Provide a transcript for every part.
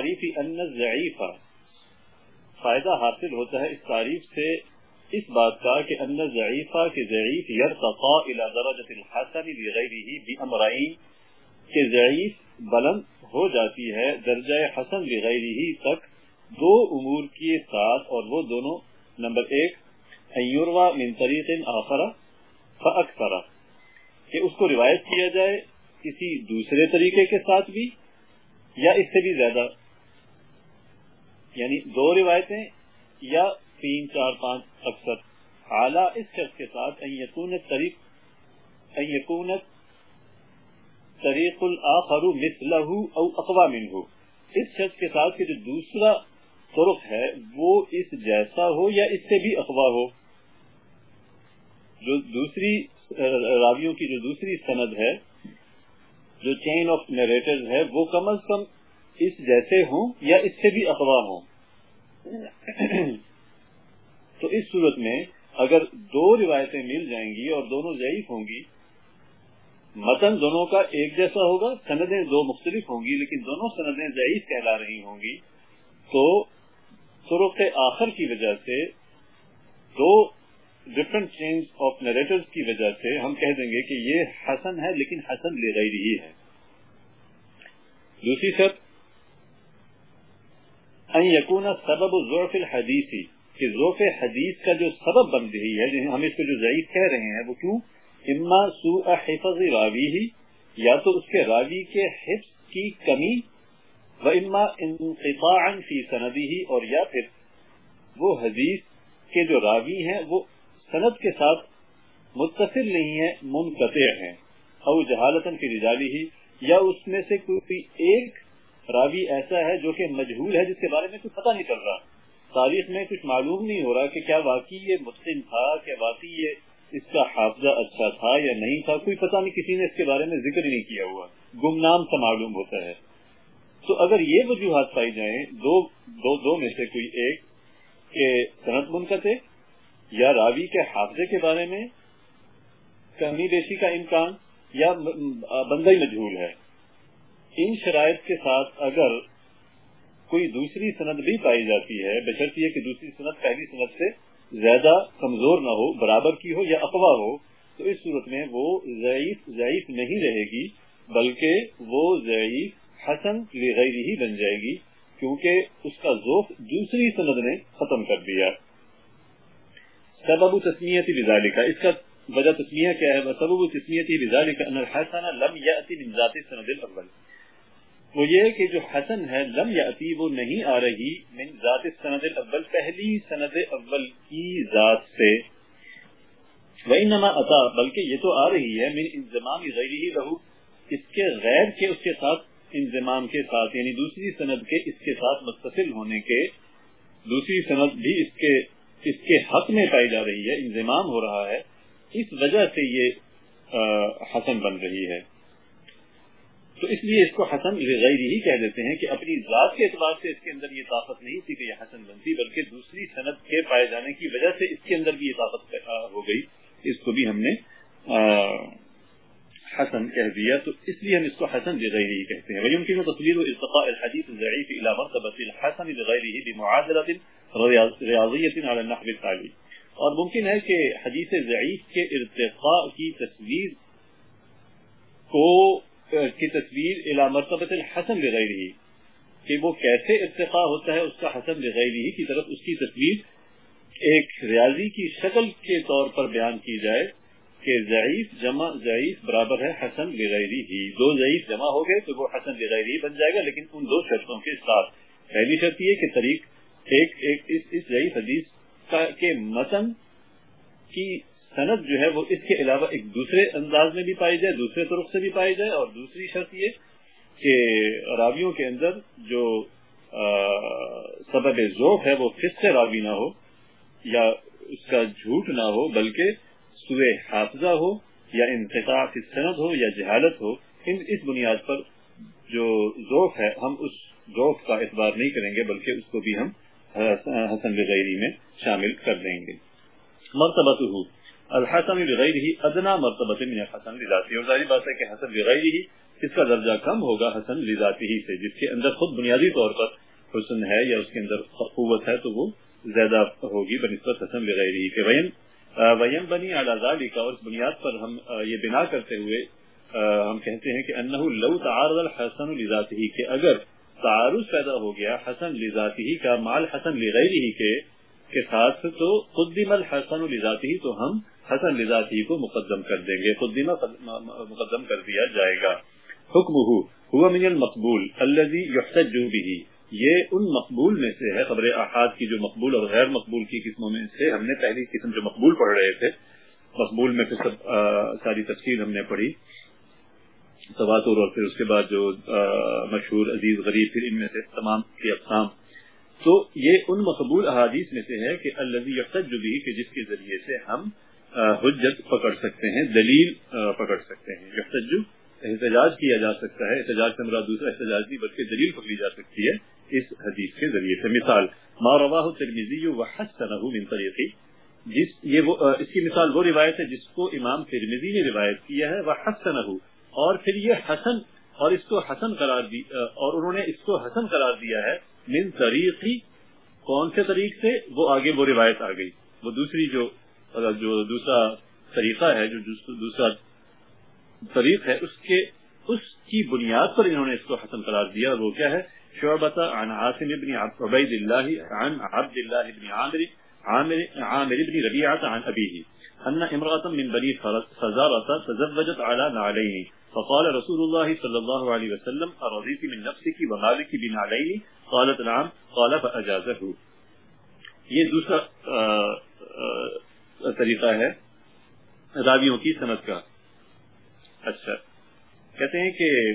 تعریفی ان ضعیفہ فائدہ حاصل ہوتا ہے اس تعریف سے اس بات کا کہ ان ضعیفہ کے ضعیف یرتقا الى درجة الحسن بغیره بامرائین کہ ضعیف بلند ہو جاتی ہے درجہ حسن بغیره تک دو امور کے ساتھ اور وہ دونوں، نمبر ایک ایوروا من طریق آخر فاکثر، کہ اس کو روایت کیا جائے کسی دوسرے طریقے کے ساتھ بھی یا اس سے بھی زیادہ۔ یعنی دو روایتیں یا تین، چار، پانچ، اکثر۔ اعلیٰ اس شخص کے ساتھ طریق طریق الآخر مثلہ او اقوا منہ اس شخص کے ساتھ کہ جو دوسرا طرق ہے، وہ اس جیسا ہو یا اس سے بھی اقوا ہو۔ جو دوسری راویوں کی جو دوسری سند ہے، جو چین آف نیریٹر ہے، وہ کم از کم اس جیسے ہوں یا اس سے بھی اقوا ہوں۔ تو اس صورت میں اگر دو روایتیں مل جائیں گی اور دونوں ضعیف ہوں گی، متن دونوں کا ایک جیسا ہوگا، سندیں دو مختلف ہوں گی، لیکن دونوں سندیں ضعیف کہلا رہی ہوں گی، تو سرخ آخر کی وجہ سے، دو ڈفرنٹ چینج آف نیریٹر کی وجہ سے ہم کہہ دیں گے کہ یہ حسن ہے، لیکن حسن لے رہی ہے۔ دوسری شرط ان یقون سبب ضعف الحدیثی کہ ذوف حدیث کا جو سبب بن رہی ہے یعنی ہم اس کو جو ضعیف کہہ رہے ہیں، وہ کیوں؟ اما سوء حفظ راوی ہی یا تو اس کے راوی کے حفظ کی کمی، و اما انقطاعا فی سندی ہی اور یا پھر وہ حدیث کے جو راوی ہیں، وہ سند کے ساتھ متصل نہیں ہے منقطع ہیں، او جہالتن فی رجالی ہی یا اس میں سے کوئی ایک راوی ایسا ہے جو کہ مجہول ہے، جس کے بارے میں کچھ پتہ نہیں چل رہا۔ تاریخ میں کچھ معلوم نہیں ہو رہا کہ کیا واقعی یہ مسلم تھا، کیا واقعی یہ اس کا حافظہ اچھا تھا یا نہیں تھا، کوئی پتہ نہیں، کسی نے اس کے بارے میں ذکر ہی نہیں کیا ہوا۔ گمنام سا معلوم ہوتا ہے۔ تو اگر یہ وجوہات پائی جائیں، دو دو دو میں سے کوئی ایک کہ صنعت منقطع یا راوی کے حافظے کے بارے میں کمی بیشی کا امکان یا بندہ ہی مجہول ہے۔ ان شرائط کے ساتھ اگر کوئی دوسری سند بھی پائی جاتی ہے بشرط یہ کہ دوسری سند پہلی سند سے زیادہ کمزور نہ ہو، برابر کی ہو یا افواہ ہو، تو اس صورت میں وہ ضعیف ضعیف نہیں رہے گی، بلکہ وہ ضعیف حسن لغیر ہی بن جائے گی، کیونکہ اس کا ذوق دوسری سند نے ختم کر دیا۔ سبب تسمیتی بزالی کا اس کا وجہ تسمیہ کیا ہے؟ سبب تسمیتی بزالی کا ان الحسن لم من ذات سند الاول۔ وہ یہ کہ جو حسن ہے، لم یاتی وہ نہیں آ رہی۔ من ذات سند الاول، پہلی سند اول کی ذات سے۔ وَإِنَّمَا أَتَى بلکہ یہ تو آ رہی ہے۔ من انضمام غیری لہو اس کے غیر کے اس کے ساتھ، انضمام کے ساتھ یعنی دوسری سند کے اس کے ساتھ متصل ہونے کے۔ دوسری سند بھی اس کے اس کے حق میں پائی جا رہی ہے، انضمام ہو رہا ہے۔ اس وجہ سے یہ حسن بن رہی ہے۔ تو اس لیے اس کو حسن غیر ہی کہہ دیتے ہیں کہ اپنی ذات کے اعتبار سے اس کے اندر یہ طاقت نہیں تھی کہ یہ حسن بنتی، بلکہ دوسری صنعت کے پائے جانے کی وجہ سے اس کے اندر بھی یہ طاقت ہو گئی۔ اس کو بھی ہم نے حسن کہہ دیا۔ تو اس لیے ہم اس کو حسن بغیر ہی کہتے ہیں۔ ويمكن تصوير ارتقاء الحديث الضعيف الى مرتبه الحسن بغيره بمعادله رياضيه على النحو التالي اور ممکن ہے کہ حدیث ضعیف کے ارتقاء کی تصویر کو کی تصویر الا مرتبت الحسن لغیر ہی کہ وہ کیسے ارتقاء ہوتا ہے اس کا حسن لغیر ہی کی طرف اس کی تصویر ایک ریاضی کی شکل کے طور پر بیان کی جائے کہ ضعیف جمع ضعیف برابر ہے حسن لغیری ہی دو ضعیف جمع ہو گئے تو وہ حسن لغیری بن جائے گا لیکن ان دو شرطوں کے ساتھ. پہلی شرط یہ کہ طریق ایک ایک اس, اس ضعیف حدیث کا کے متن کی سند جو ہے وہ اس کے علاوہ ایک دوسرے انداز میں بھی پائی جائے، دوسرے طرف سے بھی پائی جائے، اور دوسری شرط یہ کہ راویوں کے اندر جو سبب ذوق ہے وہ فص راوی نہ ہو یا اس کا جھوٹ نہ ہو، بلکہ سوئے حافظہ ہو یا انتخاب سند ہو یا جہالت ہو، ان اس بنیاد پر جو ذوق ہے، ہم اس ذوق کا اعتبار نہیں کریں گے، بلکہ اس کو بھی ہم حسن بغیری میں شامل کر دیں گے۔ مرتبہ الحسن بغیر ہی ادنا مرتبہ من الحسن لذاتی اور ظاہری بات ہے کہ حسن بغیر ہی اس کا درجہ کم ہوگا حسن لذاتی ہی سے، جس کے اندر خود بنیادی طور پر حسن ہے یا اس کے اندر قوت ہے تو وہ زیادہ ہوگی، بنسبت حسن لغیر ہی کے ویم ویم بنی اعلی کا اور اس بنیاد پر ہم یہ بنا کرتے ہوئے ہم کہتے ہیں کہ انہو لو تعارض الحسن لذاتی کہ اگر تعارض پیدا ہو گیا حسن لذاتی کا، مال حسن لغیر ہی کے کے ساتھ تو قدم الحسن لذاتی تو ہم حسن لذاتی کو مقدم کر دیں گے قدم مقدم کر دیا جائے گا۔ حکم ہوا من المقبول الذي يحتج به۔ یہ ان مقبول میں سے ہے، خبر احاد کی جو مقبول اور غیر مقبول کی قسموں میں سے ہم نے پہلی قسم جو مقبول پڑھ رہے تھے، مقبول میں پھر سب ساری تفصیل ہم نے پڑھی۔ تواتر اور پھر اس کے بعد جو مشہور عزیز غریب پھر ان میں سے تمام کی اقسام۔ تو یہ ان مقبول احادیث میں سے ہے کہ الذي يحتج به، کہ جس کے ذریعے سے ہم حجت پکڑ سکتے ہیں، دلیل پکڑ سکتے ہیں۔ یحتج احتجاج کیا جا سکتا ہے۔ احتجاج سے مراد دوسرا احتجاج نہیں، بلکہ دلیل پکڑی جا سکتی ہے اس حدیث کے ذریعے سے۔ مثال، ما رواہ ترمیزی وحسنہ من طریقی جس، یہ وہ اس کی مثال وہ روایت ہے جس کو امام ترمیزی نے روایت کیا ہے، وحسنہ، اور پھر یہ حسن، اور اس کو حسن قرار دی اور انہوں نے اس کو حسن قرار دیا ہے من طریقی کون سے طریق سے؟ وہ آگے وہ روایت آ گئی۔ وہ دوسری جو جو دوسرا طریقہ ہے جو دوسرا طریق ہے اس کے اس کی بنیاد پر انہوں نے اس کو حسن قرار دیا اور وہ کیا ہے؟ شعبة عن عاصم بن عبید الله عن عبد الله بن عامر عامر, عامر بن ربيعة عن أبيه أن امرأة من بني فزارة تزوجت على نعلين فقال رسول الله صلى الله عليه وسلم أرضيت من نفسك ومالك بن علين قالت نعم. قال فأجازه. یہ دوسرا طریقہ ہے راویوں کی صنعت کا۔ اچھا۔ کہتے ہیں کہ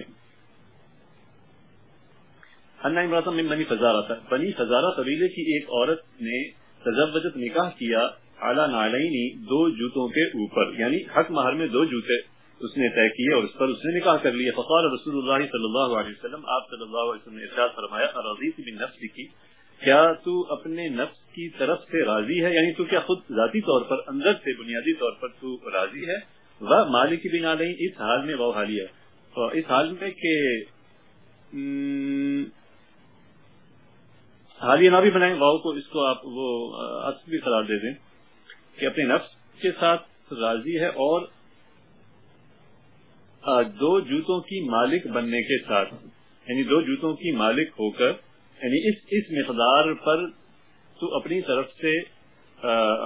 بنی فزارہ تھا۔ بنی فزارہ قبیلے کی ایک عورت نے تجوجت نکاح کیا اعلیٰ نالینی دو جوتوں کے اوپر۔ یعنی حق مہر میں دو جوتے اس نے طے کیے اور اس پر اس نے نکاح کر لیا فقال رسول اللہ صلی اللہ علیہ وسلم، آپ صلی اللہ علیہ وسلم نے ارشاد فرمایا رضیت من نفس کی، کیا تو اپنے نفس کی طرف سے راضی ہے یعنی تو کیا خود ذاتی طور پر اندر سے بنیادی طور پر تو راضی ہے؟ وہ مالک بنا نہیں، اس حال میں وہ حالیہ اس حال میں کہ حالیہ نہ بھی بنائیں، واؤ کو اس کو آپ وہ بھی قرار دے دیں کہ اپنے نفس کے ساتھ راضی ہے اور دو جوتوں کی مالک بننے کے ساتھ یعنی دو جوتوں کی مالک ہو کر یعنی اس اس مقدار پر تو اپنی طرف سے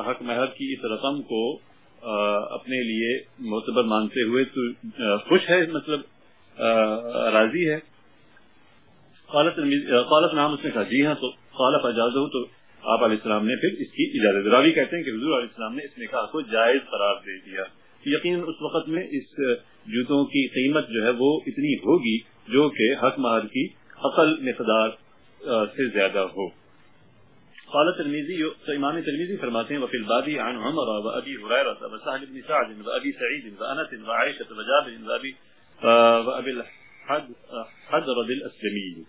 حق مہر کی اس رقم کو اپنے لیے معتبر مانتے ہوئے تو خوش ہے مطلب راضی ہے۔ قالت نام اس نے کہا جی ہاں تو قالف اجاز ہو تو آپ علیہ السلام نے پھر اس کی اجازت راوی کہتے ہیں کہ حضور علیہ السلام نے اس نکاح کو جائز قرار دے دیا۔ یقیناً اس وقت میں اس جوتوں کی قیمت جو ہے وہ اتنی ہوگی جو کہ حق مہر کی عقل مقدار سے زیادہ ہو۔ قال ترمذي امام ترمذي فرماتے ہیں، وفي الباب عن عمر وابي هريره وسهل بن سعد وابي سعيد وانس وعائشه وجابر وابي وابي الحضر الاسلمي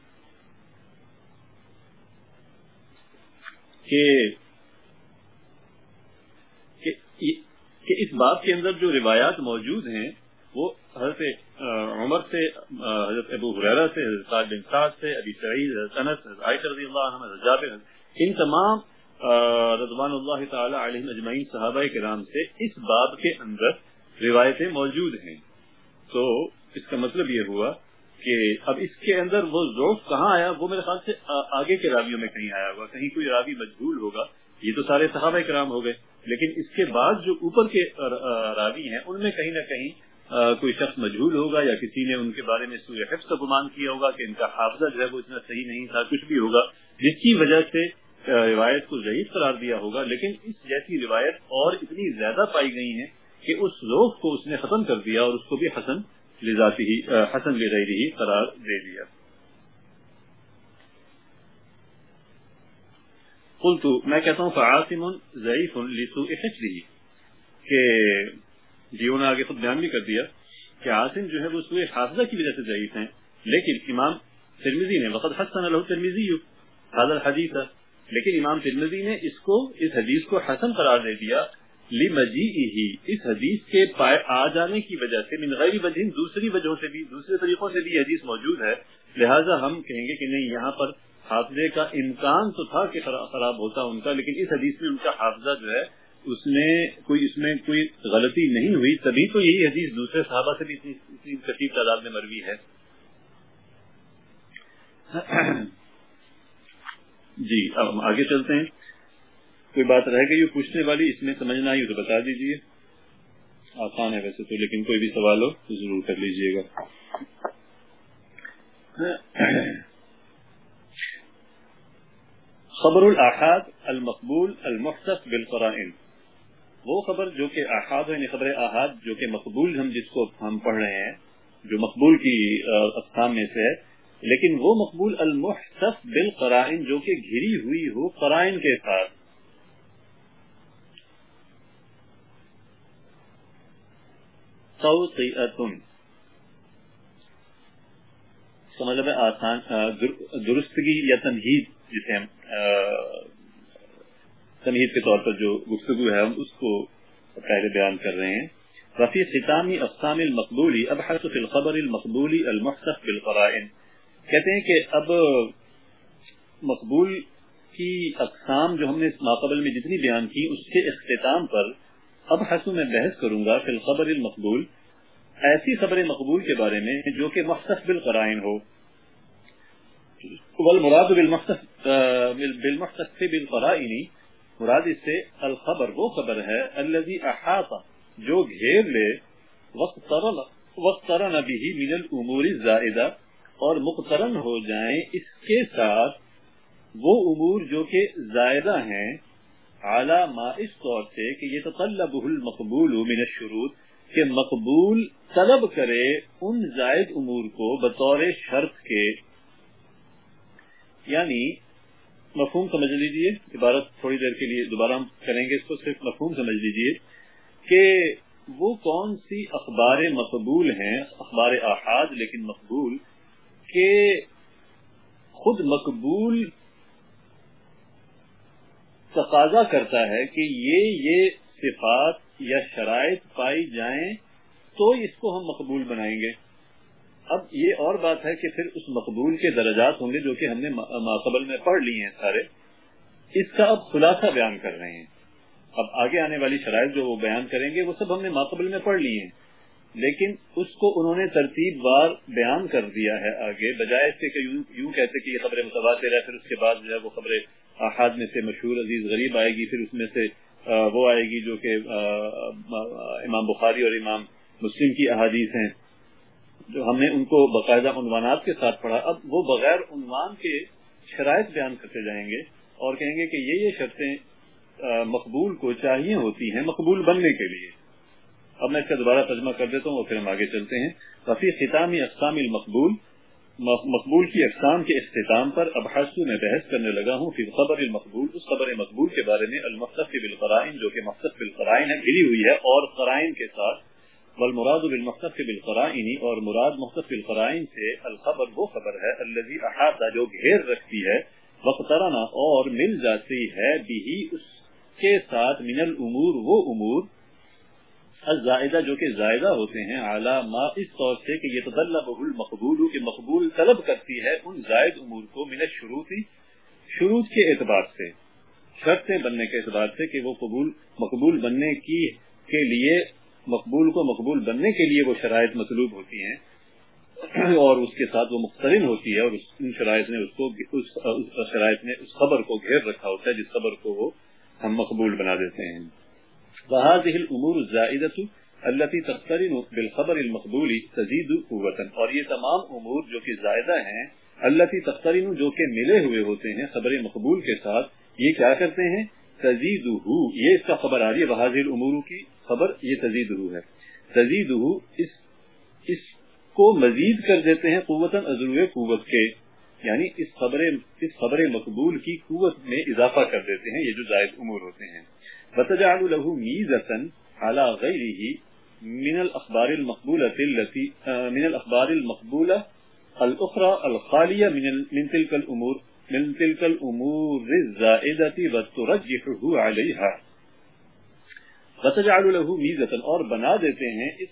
کہ کہ اس بات کے اندر جو روایات موجود ہیں، وہ حضرت عمر سے حضرت ابو حریرہ سے، حضرت بن سعد سے، ابی سعید، حضرت انس، حضرت عائشہ رضی اللہ عنہ، حضرت جابر ان تمام رضوان اللہ تعالی علیہ اجمعین صحابہ کرام سے اس باب کے اندر روایتیں موجود ہیں۔ تو اس کا مطلب یہ ہوا کہ اب اس کے اندر وہ ذوق کہاں آیا؟ وہ میرے خیال سے آگے کے راویوں میں کہیں آیا ہوگا کہیں کوئی راوی مجبول ہوگا، یہ تو سارے صحابہ کرام ہو گئے۔ لیکن اس کے بعد جو اوپر کے راوی ہیں، ان میں کہیں نہ کہیں کوئی شخص مجبول ہوگا یا کسی نے ان کے بارے میں سورہ حفظ کا گمان کیا ہوگا کہ ان کا حافظہ جو ہے وہ اتنا صحیح نہیں تھا، کچھ بھی ہوگا، جس کی وجہ سے روایت کو ضعیف قرار دیا ہوگا، لیکن اس جیسی روایت اور اتنی زیادہ پائی گئی ہیں کہ اس ذوق کو اس نے ختم کر دیا اور اس کو بھی حسن لذاتی ہی حسن لغیری ہی قرار دے دیا۔ قلت، میں کہتا ہوں، فعاصم ضعیف لسوء حفظه، کہ جیو نے آگے خود بیان بھی کر دیا کہ عاصم جو ہے وہ سوء حافظہ کی وجہ سے ضعیف ہیں، لیکن امام ترمیزی نے وقت حسن له ترمیزی هذا الحدیث لیکن امام ترمیزی نے اس کو، اس حدیث کو حسن قرار دے دیا لمجی ہی اس حدیث کے پائے آ جانے کی وجہ سے، من غیر وجہ، دوسری وجہوں سے بھی، دوسرے طریقوں سے بھی حدیث موجود ہے۔ لہٰذا ہم کہیں گے کہ نہیں، یہاں پر حافظے کا امکان تو تھا کہ خراب ہوتا ان کا، لیکن اس حدیث میں ان کا حافظہ جو ہے، اس میں کوئی، اس میں کوئی غلطی نہیں ہوئی۔ تبھی تو یہی حدیث دوسرے صحابہ سے بھی اتنی کثیر تعداد میں مروی ہے۔ جی اب ہم آگے چلتے ہیں۔ کوئی بات رہ گئی پوچھنے والی، اس میں سمجھنا آئی تو بتا دیجیے آسان ہے ویسے تو، لیکن کوئی بھی سوال ہو تو ضرور کر لیجیے گا۔ خبر الاحاد المقبول المختص بالقرائن۔ وہ خبر جو کہ احاد یعنی خبر احاد جو کہ مقبول ہم جس کو ہم پڑھ رہے ہیں، جو مقبول کی اقسام میں سے ہے لیکن وہ مقبول المحصف بالقرائن جو کہ گھری ہوئی ہو قرائن کے ساتھ۔ سمجھ میں آسان درستگی یا تنہید جسے ہم تنہید کے طور پر جو گفتگو ہے ہم اس کو پہلے بیان کر رہے ہیں۔ رفیع ختامی اقسام المقبولی اب حسف الخبر المقبولی المخصف بالقرائن۔ کہتے ہیں کہ اب مقبول کی اقسام جو ہم نے اس ماقبل میں جتنی بیان کی، اس کے اختتام پر اب حسو میں بحث کروں گا فی الخبر المقبول، ایسی خبر مقبول کے بارے میں جو کہ مخصف بالقرائن ہو۔ والمراد بالمخصف بالقرائن، مراد اس سے الخبر وہ خبر ہے الذي احاط، جو گھیر لے وقت وقترن به من الامور الزائدہ۔ اور مقترن ہو جائیں، اس کے ساتھ وہ امور جو کہ زائدہ ہیں اعلی ما اس طور سے کہ یہ تطلبه المقبول من الشروط، کہ مقبول طلب کرے ان زائد امور کو بطور شرط کے۔ یعنی مفہوم سمجھ لیجیے، عبارت تھوڑی دیر کے لیے دوبارہ ہم کریں گے اس کو، صرف مفہوم سمجھ لیجیے کہ وہ کون سی اخبار مقبول ہیں، اخبار احاد لیکن مقبول کہ خود مقبول تقاضا کرتا ہے کہ یہ یہ صفات یا شرائط پائی جائیں تو اس کو ہم مقبول بنائیں گے۔ اب یہ اور بات ہے کہ پھر اس مقبول کے درجات ہوں گے جو کہ ہم نے ماقبل میں پڑھ لی ہیں سارے۔ اس کا اب خلاصہ بیان کر رہے ہیں۔ اب آگے آنے والی شرائط جو وہ بیان کریں گے وہ سب ہم نے ماقبل میں پڑھ لی ہیں۔ لیکن اس کو انہوں نے ترتیب وار بیان کر دیا ہے آگے، بجائے سے کہ یوں کہتے کہ یہ خبر متواتر ہے، پھر اس کے بعد جو ہے وہ خبر احاد میں سے مشہور عزیز غریب آئے گی، پھر اس میں سے وہ آئے گی جو کہ امام بخاری اور امام مسلم کی احادیث ہیں، جو ہم نے ان کو باقاعدہ عنوانات کے ساتھ پڑھا۔ اب وہ بغیر عنوان کے شرائط بیان کرتے جائیں گے اور کہیں گے کہ یہ یہ شرطیں مقبول کو چاہیے ہوتی ہیں، مقبول بننے کے لیے۔ اب میں اس کا دوبارہ ترجمہ کر دیتا ہوں اور پھر ہم آگے چلتے ہیں۔ رفیع ختامی اقسام المقبول مقبول کی اقسام کے اختتام پر اب حسو میں بحث کرنے لگا ہوں۔ پھر خبر المقبول، اس خبر مقبول کے بارے میں المختص بالقرائن، جو کہ مقصد بالقرائن ہے گری ہوئی ہے اور قرائن کے ساتھ۔ والمراد بالمختص بالقرائن اور مراد مختص بالقرائن سے الخبر وہ خبر ہے الذي احاطہ جو گھیر رکھتی ہے، وقترنا اور مل جاتی ہے بھی اس کے ساتھ من الامور، وہ امور الزائدہ جو کہ زائدہ ہوتے ہیں اعلی ما اس طور سے کہ یہ تطلب المقبول، کہ مقبول طلب کرتی ہے ان زائد امور کو من الشروطی شروط کے اعتبار سے، شرطیں بننے کے اعتبار سے کہ وہ قبول، مقبول بننے کی کے لیے، مقبول کو مقبول بننے کے لیے وہ شرائط مطلوب ہوتی ہیں، اور اس کے ساتھ وہ مختلف ہوتی ہے اور ان شرائط نے اس کو اس شرائط نے اس خبر کو گھیر رکھا ہوتا ہے جس خبر کو وہ ہم مقبول بنا دیتے ہیں۔ وهذه الامور الزائده التي تقترن بالخبر المقبول تزيد قوتا اور یہ تمام امور جو کہ زائدہ ہیں، التي تقترن جو کہ ملے ہوئے ہوتے ہیں خبر مقبول کے ساتھ، یہ کیا کرتے ہیں؟ تزيده یہ اس کا خبر آ رہی ہے، وهذه الامور کی خبر، یہ تزيده ہے. تزيده اس اس کو مزید کر دیتے ہیں قوتا ازرو قوت کے یعنی اس خبر اس خبر مقبول کی قوت میں اضافہ کر دیتے ہیں، یہ جو زائد امور ہوتے ہیں. فتجعل له ميزة على غيره من الأخبار المقبولة التي آه، من الأخبار المقبولة الأخرى الخالية من من تلك الأمور من تلك الأمور الزائدة وترجحه عليها. فتجعل له ميزة اور بنا دیتے ہیں اس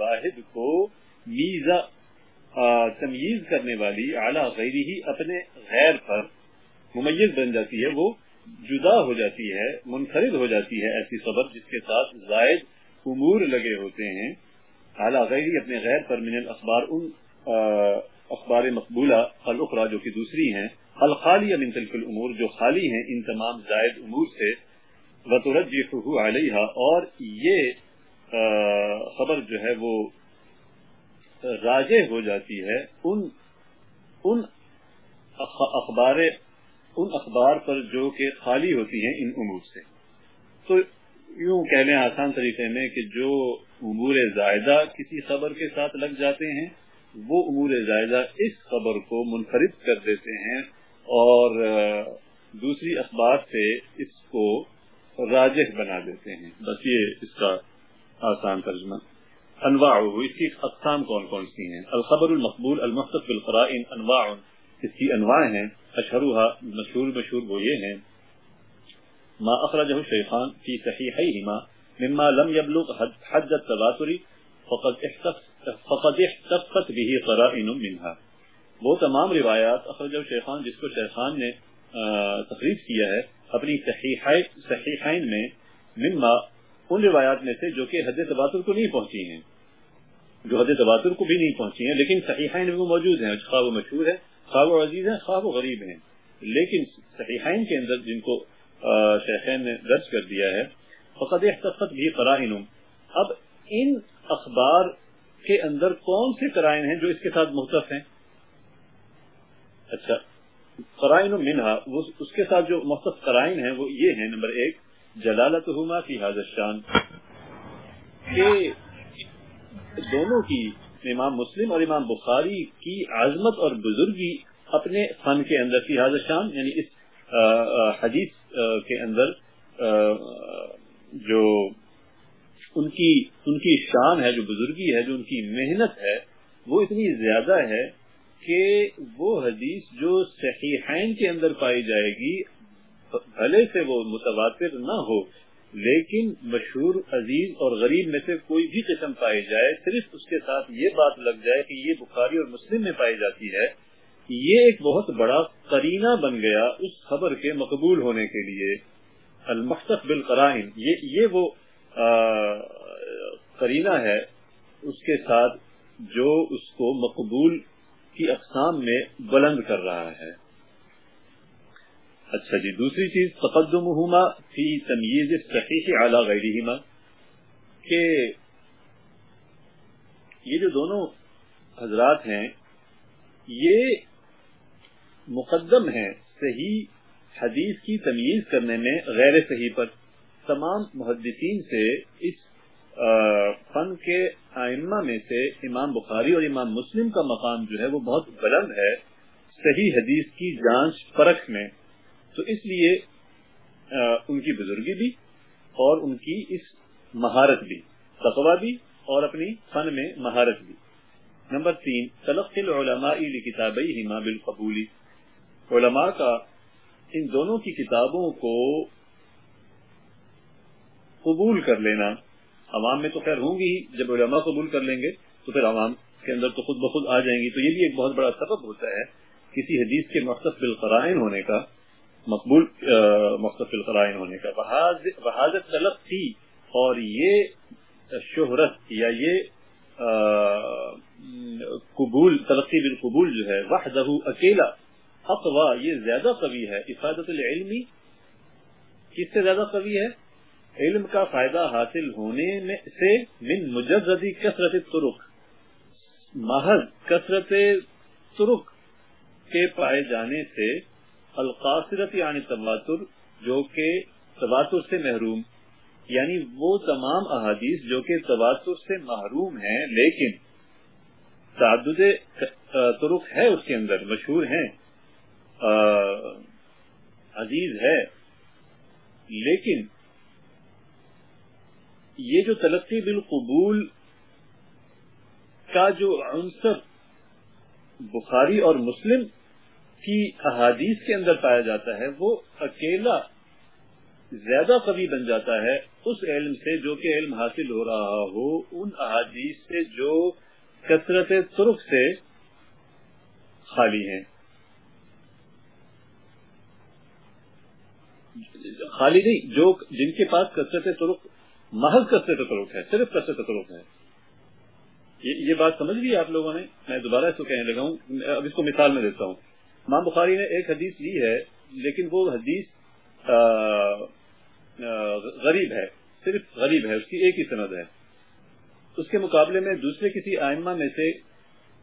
واحد کو ميزة آه، تمييز کرنے والی على غيره اپنے غير پر مميز بن جاتی ہے وہ جدا ہو جاتی ہے، منفرد ہو جاتی ہے ایسی خبر جس کے ساتھ زائد امور لگے ہوتے ہیں۔ اعلیٰ غیری اپنے غیر پر من ان اخبار مقبولہ، الاخرى جو کہ دوسری ہیں۔ الخالی من تلك الامور جو خالی ہیں ان تمام زائد امور سے۔ وترجحه علیہا اور یہ خبر جو ہے وہ راجع ہو جاتی ہے۔ ان ان اخبار ان اخبار پر جو کہ خالی ہوتی ہیں ان امور سے۔ تو یوں کہہ لیں آسان طریقے میں کہ جو امور زائدہ کسی خبر کے ساتھ لگ جاتے ہیں، وہ امور زائدہ اس خبر کو منفرد کر دیتے ہیں اور دوسری اخبار سے اس کو راجح بنا دیتے ہیں۔ بس یہ اس کا آسان ترجمہ۔ انواع اس کی اقسام کون کون سی ہیں؟ الخبر المقبول المحتف بالقرائن انواع اس کی انواع ہیں۔ اشہرها مشہور مشہور وہ یہ ہیں، ما اخرجه الشیخان فی صحیحیہما مما لم يبلغ حد التواتر، فقد فقد احتفت به قرائن منها وہ تمام روایات اخرجہ شیخان جس کو شیخان نے تخریج کیا ہے، اپنی صحیحین میں، مما ان روایات میں سے جو کہ حد تباتر کو نہیں پہنچی ہیں۔ جو حد تباتر کو بھی نہیں پہنچی ہیں، لیکن صحیحین میں وہ موجود ہیں خواہ وہ مشہور ہے۔ خواہ وہ عزیز ہیں خواہ وہ غریب ہیں۔ لیکن صحیحین کے اندر جن کو شیخین نے درج کر دیا ہے، فقد احتفت بھی قرائن اب ان اخبار کے اندر کون سے قرائن ہیں جو اس کے ساتھ مختف ہیں؟ اچھا قرائن منہا اس کے ساتھ جو مختف قرائن ہیں، وہ یہ ہیں، نمبر ایک جلالت فی حاضر شان کہ دونوں کی امام مسلم اور امام بخاری کی عظمت اور بزرگی اپنے فن کے اندر فی حاضر شان یعنی اس حدیث کے اندر جو ان کی ان کی شان ہے، جو بزرگی ہے، جو ان کی محنت ہے، وہ اتنی زیادہ ہے کہ وہ حدیث جو صحیحین کے اندر پائی جائے گی، بھلے سے وہ متواتر نہ ہو لیکن مشہور عزیز اور غریب میں سے کوئی بھی قسم پائی جائے، صرف اس کے ساتھ یہ بات لگ جائے کہ یہ بخاری اور مسلم میں پائی جاتی ہے یہ ایک بہت بڑا کرینہ بن گیا اس خبر کے مقبول ہونے کے لیے۔ المختص بالقرائن، یہ یہ وہ کرینہ ہے اس کے ساتھ جو اس کو مقبول کی اقسام میں بلند کر رہا ہے۔ اچھا جی دوسری چیز تقدمہما فی تمیز صحیح اعلی غیرہما کہ یہ جو دونوں حضرات ہیں، یہ مقدم ہیں صحیح حدیث کی تمیز کرنے میں غیر صحیح پر۔ تمام محدثین سے اس فن کے آئمہ میں سے امام بخاری اور امام مسلم کا مقام جو ہے وہ بہت بلند ہے، صحیح حدیث کی جانچ، پرکھ میں۔ تو اس لیے ان کی بزرگی بھی اور ان کی اس مہارت بھی تقوا بھی اور اپنی فن میں مہارت بھی۔ نمبر تین، تلقی العلماء کتابیہما بالقبولی علماء کا ان دونوں کی کتابوں کو قبول کر لینا۔ عوام میں تو خیر ہوں گی، جب علماء قبول کر لیں گے تو پھر عوام کے اندر تو خود بخود آ جائیں گی۔ تو یہ بھی ایک بہت بڑا سبب ہوتا ہے کسی حدیث کے مختص بالقرائن ہونے کا۔ مقبول مختص القرائن ہونے کا۔ بحاظت طلب تھی اور یہ شہرت یا یہ قبول تلقی بالقبول جو ہے، وحدہ اکیلا اقوا یہ زیادہ قوی ہے۔ افادت العلمی کس سے زیادہ قوی ہے؟ علم کا فائدہ حاصل ہونے میں سے من مجردی کثرت ترک محض کثرت ترک کے پائے جانے سے القاصرت یعنی تواتر، جو کہ تواتر سے محروم یعنی وہ تمام احادیث جو کہ تواتر سے محروم ہیں، لیکن تعدد ترک ہے اس کے اندر، مشہور ہیں عزیز ہے، لیکن یہ جو تلقی بالقبول کا جو عنصر بخاری اور مسلم کی احادیث کے اندر پایا جاتا ہے، وہ اکیلا زیادہ قوی بن جاتا ہے اس علم سے جو کہ علم حاصل ہو رہا ہو، ان احادیث سے جو کثرت ترک سے خالی ہیں۔ خالی نہیں، جو جن کے پاس کثرت ترک، محض کثرت ترک ہے، صرف کثرت ترک ہے۔ یہ بات سمجھ لی آپ لوگوں نے؟ میں دوبارہ اس کو کہنے لگا ہوں۔ اب اس کو مثال میں دیتا ہوں۔ ماں بخاری نے ایک حدیث لی ہے، لیکن وہ حدیث غریب ہے، صرف غریب ہے، اس کی ایک ہی سند ہے۔ اس کے مقابلے میں دوسرے کسی آئمہ میں سے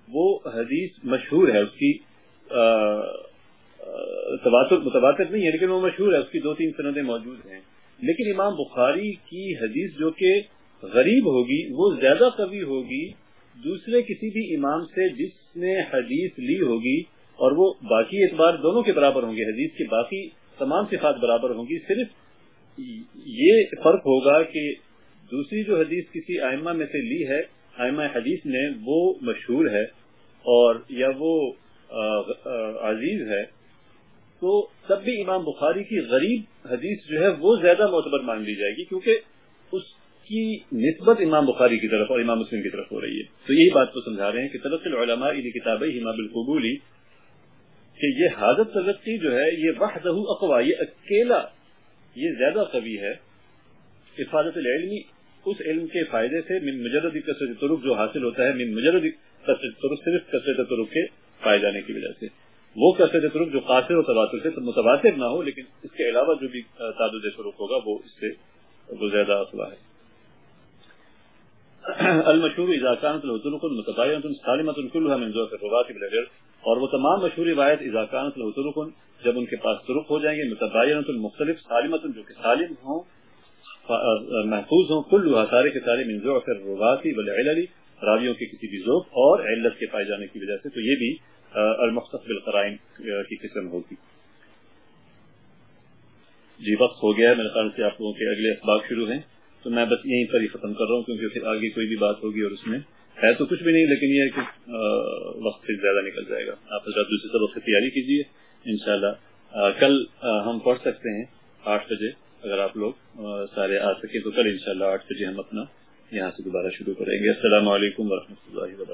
وہ حدیث مشہور ہے، اس کی متبادر نہیں ہے، لیکن وہ مشہور ہے، اس کی دو تین سندیں موجود ہیں۔ لیکن امام بخاری کی حدیث جو کہ غریب ہوگی، وہ زیادہ قوی ہوگی، دوسرے کسی بھی امام سے جس نے حدیث لی ہوگی اور وہ باقی اعتبار دونوں کے برابر ہوں گے، حدیث کے باقی تمام صفات برابر ہوں گی۔ صرف یہ فرق ہوگا کہ دوسری جو حدیث کسی آئمہ میں سے لی ہے، آئمہ حدیث نے وہ مشہور ہے اور یا وہ عزیز ہے، تو تب بھی امام بخاری کی غریب حدیث جو ہے وہ زیادہ معتبر مان لی جائے گی کیونکہ اس کی نسبت امام بخاری کی طرف اور امام مسلم کی طرف ہو رہی ہے۔ تو یہی بات کو سمجھا رہے ہیں کہ طرف العلماء کتابیں ہما بالقبولی کہ یہ حاضر ترقی جو ہے، یہ وحدہ اقوا یہ اکیلا، یہ زیادہ قوی ہے۔ حفاظت العلمی، اس علم کے فائدے سے من مجرد کثرت طرق جو حاصل ہوتا ہے، من مجرد کثرت طرق صرف کثرت طرق کے پائے جانے کی وجہ سے۔ وہ کثرت طرق جو قاصر و تباتر سے متبادر نہ ہو، لیکن اس کے علاوہ جو بھی تعدد طرق ہوگا، وہ اس سے وہ زیادہ اقوا ہے۔ المشہور اضاکان طرق متبادر سالمت كلها من ذوق الرواة بالغير، اور وہ تمام مشہور روایت اضاکان ترکن جب ان کے پاس ترک ہو جائیں گے متباین المختلف سالمت جو کہ سالم ہوں، محفوظ ہوں کل سارے کے سارے من ذوق الرواتی والعلل، راویوں کے کسی بھی ذوق اور علت کے پائے جانے کی وجہ سے، تو یہ بھی المختص بالقرائن کی قسم ہوگی۔ جی وقت ہو گیا ہے، میرے خیال سے آپ لوگوں کے اگلے اسباق شروع ہیں۔ تو میں بس یہیں پر ہی ختم کر رہا ہوں کیونکہ پھر آگے کوئی بھی بات ہوگی اور اس میں ہے تو کچھ بھی نہیں، لیکن یہ کہ وقت پھر زیادہ نکل جائے گا۔ آپ حضرات دوسرے سبق کی تیاری کیجیے انشاءاللہ۔ کل ہم پڑھ سکتے ہیں آٹھ بجے۔ اگر آپ لوگ سارے آ سکیں تو کل انشاءاللہ آٹھ بجے ہم اپنا یہاں سے دوبارہ شروع کریں گے۔ السلام علیکم ورحمۃ اللہ وبرکاتہ۔